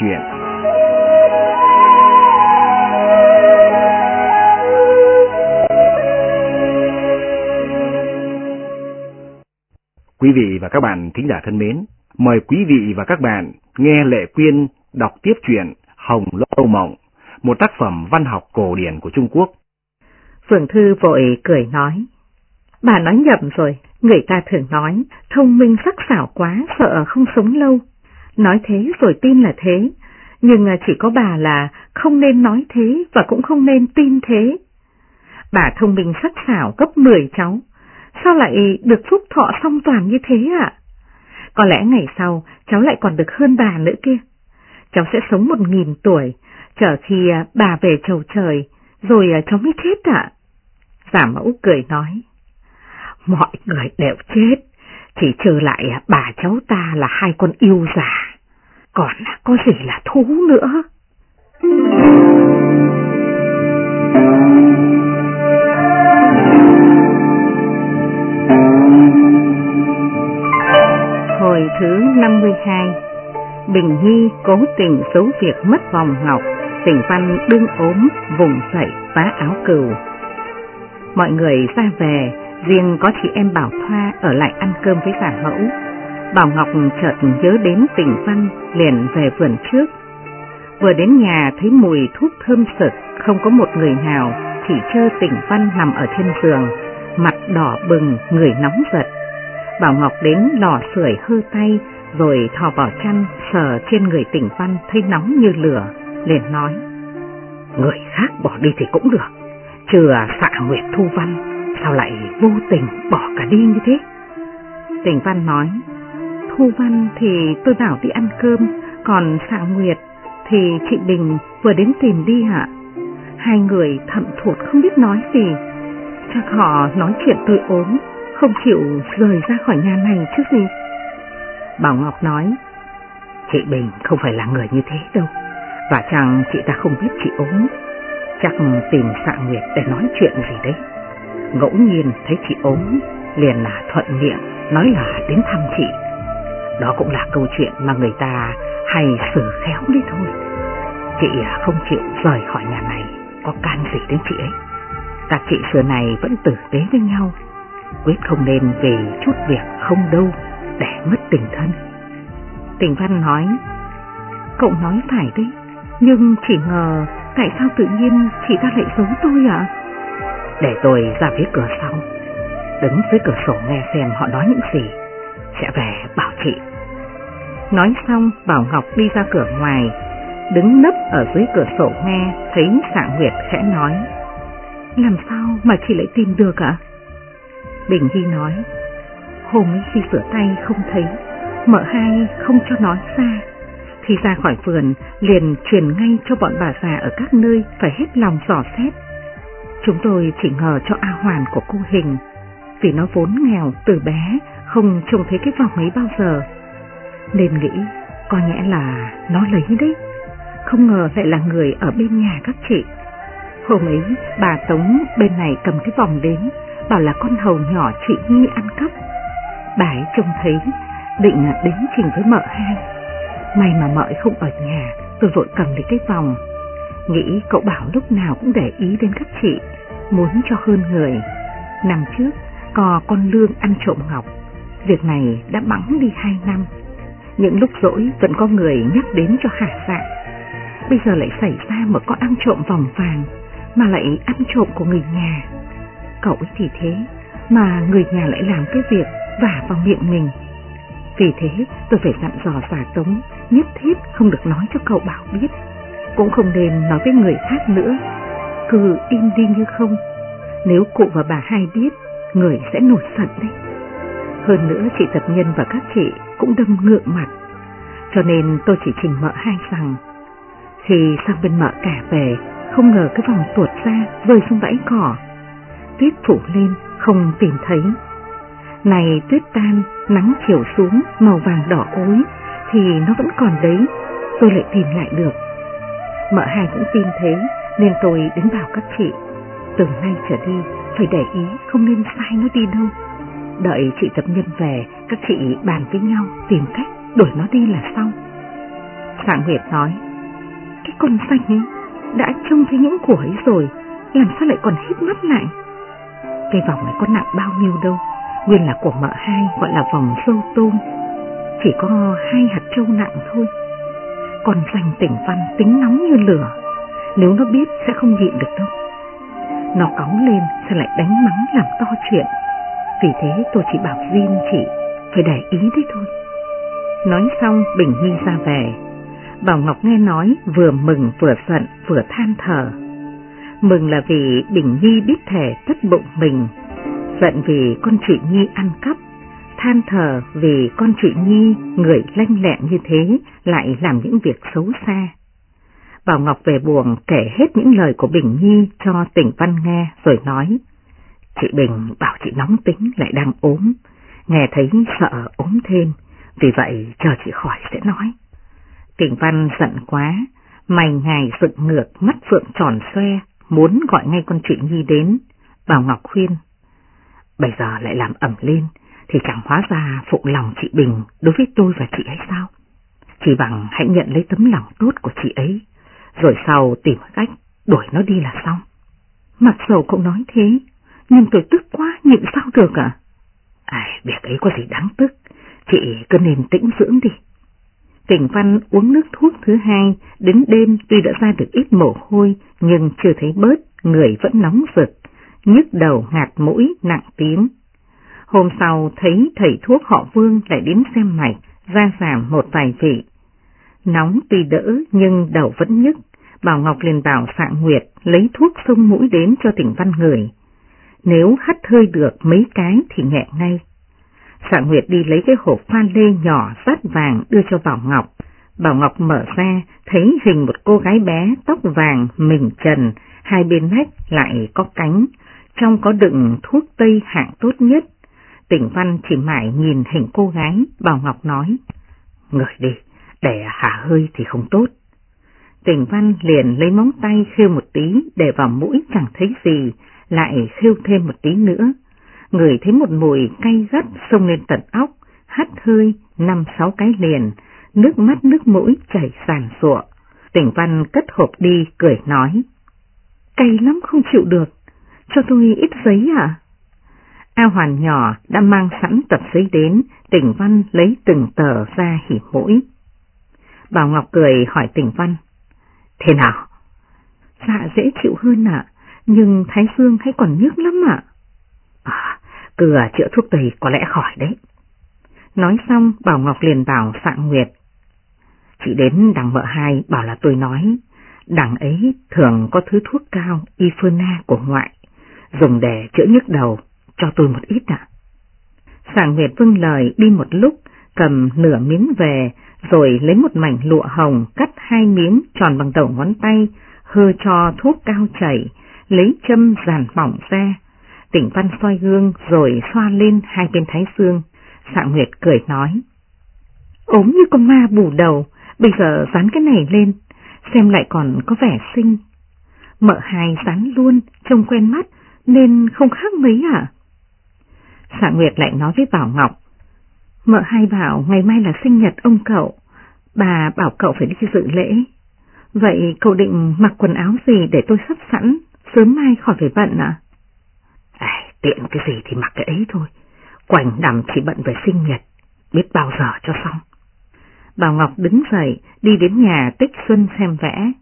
chuyện. Quý vị và các bạn thính giả thân mến, mời quý vị và các bạn nghe Lệ Quyên đọc tiếp chuyện Hồng Lâu Mộng, một tác phẩm văn học cổ điển của Trung Quốc. Phượng Thư vội cười nói, bà nói nhầm rồi, người ta thường nói thông minh sắc sảo quá sợ không sống lâu. Nói thế rồi tin là thế, nhưng à, chỉ có bà là không nên nói thế và cũng không nên tin thế. Bà thông minh sắc sảo gấp 10 cháu, sao lại được phúc thọ song toàn như thế ạ? Có lẽ ngày sau cháu lại còn được hơn bà nữa kia. Cháu sẽ sống một nghìn tuổi, chờ khi à, bà về chầu trời, rồi à, cháu mới chết ạ. Giả mẫu cười nói, mọi người đều chết, chỉ trừ lại bà cháu ta là hai con yêu già, còn có gì là thú nữa. Hồi thứ 52 Bình Nhi cố tình giấu việc mất vòng ngọc, tỉnh văn đương ốm, vùng dậy phá áo cừu. Mọi người ra về, riêng có chị em Bảo Thoa ở lại ăn cơm với giả mẫu. Bảo Ngọc chợt nhớ đến tình văn, liền về vườn trước. Vừa đến nhà thấy mùi thuốc thơm sực, không có một người nào, chỉ chơ tình văn nằm ở trên giường, mặt đỏ bừng, người nóng giật. Bảo Ngọc đến lò sưởi hơ tay, rồi thò vào chăn sờ trên người tỉnh văn thấy nóng như lửa, liền nói. Người khác bỏ đi thì cũng được, trừ xạ Nguyệt Thu Văn, sao lại vô tình bỏ cả đi như thế? Tỉnh văn nói, Thu Văn thì tôi bảo đi ăn cơm, còn xạ Nguyệt thì chị Bình vừa đến tìm đi ạ. Hai người thậm thụt không biết nói gì, chắc họ nói chuyện tôi ốm, không chịu rời ra khỏi nhà này chứ gì. Bảo Ngọc nói, chị Bình không phải là người như thế đâu, và chẳng chị ta không biết chị ốm, chắc tìm xạ Nguyệt để nói chuyện gì đấy. Ngẫu nhiên thấy chị ốm, liền là thuận miệng, nói là đến thăm chị. Đó cũng là câu chuyện mà người ta hay xử khéo đi thôi. Chị à, không chịu rời khỏi nhà này, có can gì đến chị ấy. Các chị xưa này vẫn tử tế với nhau, quyết không nên vì chút việc không đâu để mất tình thân. Tình Văn nói, cậu nói phải đấy, nhưng chỉ ngờ tại sao tự nhiên chị ta lại giấu tôi ạ? Để tôi ra phía cửa sau, đứng dưới cửa sổ nghe xem họ nói những gì, sẽ về bảo chị. Nói xong Bảo Ngọc đi ra cửa ngoài, đứng nấp ở dưới cửa sổ nghe, thấy Sạng Nguyệt khẽ nói, làm sao mà chị lại tìm được ạ? Bình Di nói, Hôm ấy khi rửa tay không thấy, mợ hai không cho nói ra. Khi ra khỏi vườn, liền truyền ngay cho bọn bà già ở các nơi phải hết lòng dò xét. Chúng tôi chỉ ngờ cho A Hoàn của cô Hình, vì nó vốn nghèo từ bé, không trông thấy cái vòng ấy bao giờ. Nên nghĩ, có nhẽ là nó lấy đấy, không ngờ lại là người ở bên nhà các chị. Hôm ấy, bà Tống bên này cầm cái vòng đến, bảo là con hầu nhỏ chị Nhi ăn cắp. Bà ấy trông thấy, định đến trình với mợ hai. May mà mợ không ở nhà, tôi vội cầm lấy cái vòng. Nghĩ cậu bảo lúc nào cũng để ý đến các chị, muốn cho hơn người. Năm trước, có con lương ăn trộm ngọc, việc này đã bắn đi hai năm. Những lúc rỗi vẫn có người nhắc đến cho hạ dạ. Bây giờ lại xảy ra một con ăn trộm vòng vàng, mà lại ăn trộm của người nhà. Cậu ấy thì thế, mà người nhà lại làm cái việc vả vào miệng mình. Vì thế tôi phải dặn dò giả tống, nhất thiết không được nói cho cậu bảo biết, cũng không nên nói với người khác nữa, cứ im đi như không. Nếu cụ và bà hai biết, người sẽ nổi giận đấy. Hơn nữa chị tập nhân và các chị cũng đâm ngượng mặt, cho nên tôi chỉ trình mợ hai rằng, khi sang bên mợ cả về, không ngờ cái vòng tuột ra rơi xuống bãi cỏ. Tuyết phủ lên, không tìm thấy. Này tuyết tan, nắng chiều xuống, màu vàng đỏ ối, thì nó vẫn còn đấy, tôi lại tìm lại được. Mợ hai cũng tin thế, nên tôi đến bảo các chị, từ nay trở đi, phải để ý không nên sai nó đi đâu. Đợi chị tập nhân về, các chị bàn với nhau tìm cách đuổi nó đi là xong. Sạng Nguyệt nói, cái con xanh ấy đã trông thấy những của ấy rồi, làm sao lại còn hít mắt lại? Cây vòng này có nặng bao nhiêu đâu, nguyên là của mợ hai gọi là vòng sâu tôm, chỉ có hai hạt trâu nặng thôi. Con xanh tỉnh văn tính nóng như lửa, nếu nó biết sẽ không nhịn được đâu. Nó cóng lên sẽ lại đánh mắng làm to chuyện, vì thế tôi chỉ bảo riêng chị phải để ý đấy thôi. Nói xong Bình Nhi ra về, Bảo Ngọc nghe nói vừa mừng vừa giận vừa than thở. Mừng là vì Bình Nhi biết thể tất bụng mình, giận vì con chị Nhi ăn cắp, than thở vì con chị Nhi người lanh lẹn như thế lại làm những việc xấu xa. Bảo Ngọc về buồn kể hết những lời của Bình Nhi cho tỉnh Văn nghe rồi nói, Chị Bình bảo chị nóng tính lại đang ốm, nghe thấy sợ ốm thêm, vì vậy chờ chị khỏi sẽ nói. Tỉnh Văn giận quá, mày ngài dựng ngược mắt phượng tròn xoe, muốn gọi ngay con chị Nhi đến. Bảo Ngọc khuyên, bây giờ lại làm ẩm lên, thì chẳng hóa ra phụ lòng chị Bình đối với tôi và chị ấy sao? Chỉ bằng hãy nhận lấy tấm lòng tốt của chị ấy, rồi sau tìm cách đuổi nó đi là xong. Mặc dầu cậu nói thế, nhưng tôi tức quá nhịn sao được à? Ai, việc ấy có gì đáng tức, chị cứ nên tĩnh dưỡng đi. Cảnh Văn uống nước thuốc thứ hai, đến đêm tuy đã ra được ít mồ hôi, nhưng chưa thấy bớt, người vẫn nóng rực, nhức đầu ngạt mũi nặng tiếng. Hôm sau thấy thầy thuốc họ Vương lại đến xem mạch, ra giảm một vài vị. Nóng tuy đỡ nhưng đầu vẫn nhức, Bảo Ngọc liền bảo Sạng Nguyệt lấy thuốc sông mũi đến cho tỉnh Văn người. Nếu hắt hơi được mấy cái thì nhẹ ngay. Sạng Nguyệt đi lấy cái hộp pha lê nhỏ sát vàng đưa cho Bảo Ngọc. Bảo Ngọc mở ra, thấy hình một cô gái bé tóc vàng, mình trần, hai bên nách lại có cánh, trong có đựng thuốc tây hạng tốt nhất. Tỉnh Văn chỉ mãi nhìn hình cô gái, Bảo Ngọc nói, Ngửi đi, để hả hơi thì không tốt. Tỉnh Văn liền lấy móng tay khêu một tí để vào mũi chẳng thấy gì, lại khêu thêm một tí nữa người thấy một mùi cay gắt xông lên tận óc, hắt hơi năm sáu cái liền, nước mắt nước mũi chảy sàn sụa. Tỉnh Văn cất hộp đi cười nói, cay lắm không chịu được, cho tôi ít giấy à? A Hoàn nhỏ đã mang sẵn tập giấy đến, tỉnh Văn lấy từng tờ ra hỉ mũi. Bảo Ngọc cười hỏi tỉnh Văn, thế nào? Dạ dễ chịu hơn ạ, nhưng Thái Dương hay còn nhức lắm ạ. À, cửa à, chữa thuốc tây có lẽ khỏi đấy. Nói xong Bảo Ngọc liền bảo Phạm Nguyệt. Chị đến đằng mợ hai bảo là tôi nói, đằng ấy thường có thứ thuốc cao Ifena của ngoại, dùng để chữa nhức đầu, cho tôi một ít ạ. Phạm Nguyệt vâng lời đi một lúc, cầm nửa miếng về, rồi lấy một mảnh lụa hồng cắt hai miếng tròn bằng đầu ngón tay, hơ cho thuốc cao chảy, lấy châm giàn mỏng ra, Tỉnh Văn soi gương rồi xoa lên hai bên thái xương. Sạng Nguyệt cười nói. ốm như con ma bù đầu, bây giờ dán cái này lên, xem lại còn có vẻ xinh. Mợ hai dán luôn, trông quen mắt, nên không khác mấy à? Sạng Nguyệt lại nói với Bảo Ngọc. Mợ hai bảo ngày mai là sinh nhật ông cậu, bà bảo cậu phải đi dự lễ. Vậy cậu định mặc quần áo gì để tôi sắp sẵn, sớm mai khỏi phải bận à? tiện cái gì thì mặc cái ấy thôi, quảnh nằm chỉ bận về sinh nhật, biết bao giờ cho xong. Bảo Ngọc đứng dậy, đi đến nhà Tích Xuân xem vẽ.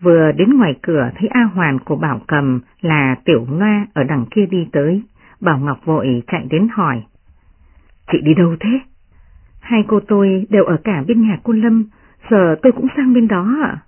Vừa đến ngoài cửa thấy A Hoàn của Bảo Cầm là Tiểu Loa ở đằng kia đi tới. Bảo Ngọc vội chạy đến hỏi. Chị đi đâu thế? Hai cô tôi đều ở cả bên nhà cô Lâm, giờ tôi cũng sang bên đó ạ.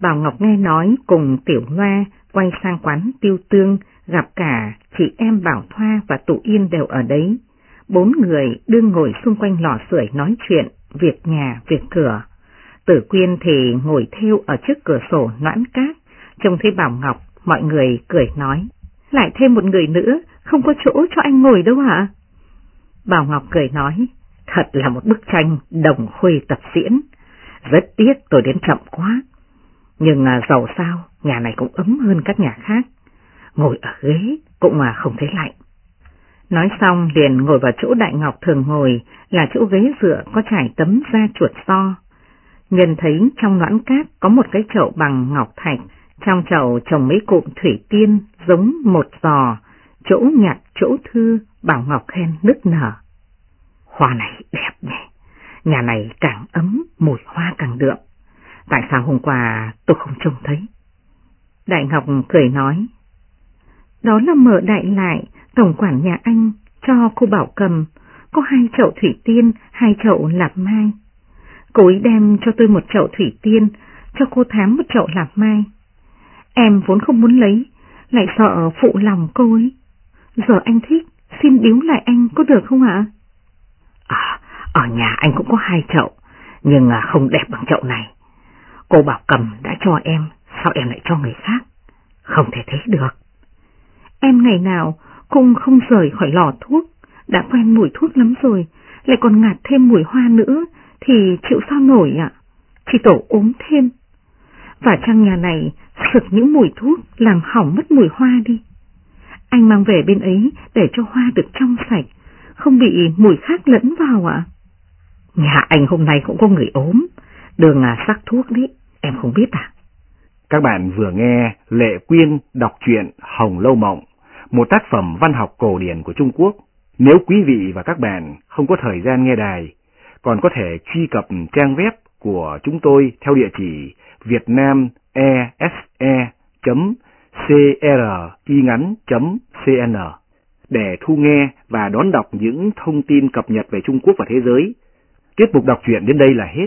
Bảo Ngọc nghe nói cùng Tiểu Loa quay sang quán tiêu tương, gặp cả chị em Bảo Thoa và Tụ Yên đều ở đấy. Bốn người đương ngồi xung quanh lò sưởi nói chuyện, việc nhà, việc cửa. Tử Quyên thì ngồi theo ở trước cửa sổ noãn cát, trông thấy Bảo Ngọc, mọi người cười nói. Lại thêm một người nữa, không có chỗ cho anh ngồi đâu hả? Bảo Ngọc cười nói, thật là một bức tranh đồng khuê tập diễn. Rất tiếc tôi đến chậm quá. Nhưng à, dầu sao, nhà này cũng ấm hơn các nhà khác. Ngồi ở ghế cũng mà không thấy lạnh. Nói xong liền ngồi vào chỗ Đại Ngọc thường ngồi, là chỗ ghế dựa có trải tấm da chuột so. Nhân thấy trong noãn cát có một cái chậu bằng ngọc thạch, trong chậu trồng mấy cụm thủy tiên giống một giò, chỗ nhặt chỗ thư, bảo Ngọc khen nức nở. Hoa này đẹp nhỉ, nhà này càng ấm, mùi hoa càng đượm. Tại sao hôm qua tôi không trông thấy? Đại Ngọc cười nói, đó là mở đại lại tổng quản nhà anh cho cô Bảo Cầm, có hai chậu thủy tiên, hai chậu lạp mai. Cô ấy đem cho tôi một chậu thủy tiên, cho cô thám một chậu lạp mai. Em vốn không muốn lấy, lại sợ phụ lòng cô ấy. Giờ anh thích, xin biếu lại anh có được không ạ? À, ở nhà anh cũng có hai chậu, nhưng à, không đẹp bằng chậu này. Cô bảo cầm đã cho em, sao em lại cho người khác? Không thể thế được. Em ngày nào cũng không rời khỏi lò thuốc, đã quen mùi thuốc lắm rồi, lại còn ngạt thêm mùi hoa nữa, thì chịu sao nổi ạ? Chỉ tổ ốm thêm. Và trong nhà này sực những mùi thuốc làm hỏng mất mùi hoa đi. Anh mang về bên ấy để cho hoa được trong sạch, không bị mùi khác lẫn vào ạ. Nhà anh hôm nay cũng có người ốm, đường à sắc thuốc đấy, em không biết à? Các bạn vừa nghe Lệ Quyên đọc truyện Hồng Lâu Mộng, một tác phẩm văn học cổ điển của Trung Quốc. Nếu quý vị và các bạn không có thời gian nghe đài, còn có thể truy cập trang web của chúng tôi theo địa chỉ vietnamese.cringắn.cn để thu nghe và đón đọc những thông tin cập nhật về Trung Quốc và thế giới. Tiết mục đọc truyện đến đây là hết.